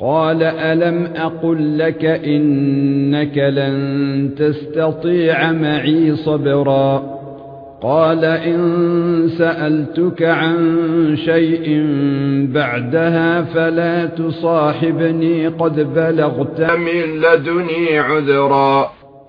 قال ألم أقل لك إنك لن تستطيع معي صبرا قال إن سألتك عن شيء بعدها فلا تصاحبني قد بلغت من لدني عذرا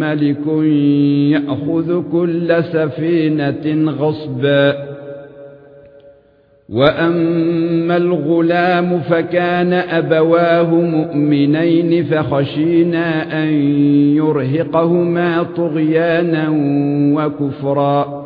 ملك يأخذ كل سفينة غصبا. وأما الغلام فكان أبواه مؤمنين فخشينا أن يرهقهما طغيانا وكفرا.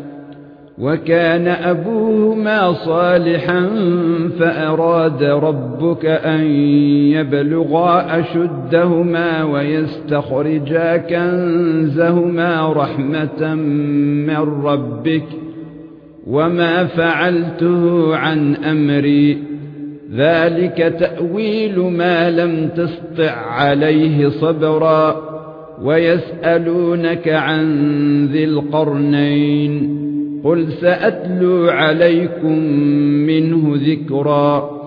وكان أبوهما صالحا فأراد ربك أن يبلغا أشدهما ويستخرجا كنزهما رحمة من ربك وما فعلته عن أمري. ذلك تأويل ما لم تسطع عليه صبرا. ويسألونك عن ذي القرنين. قل سأتلو عليكم منه ذكرا.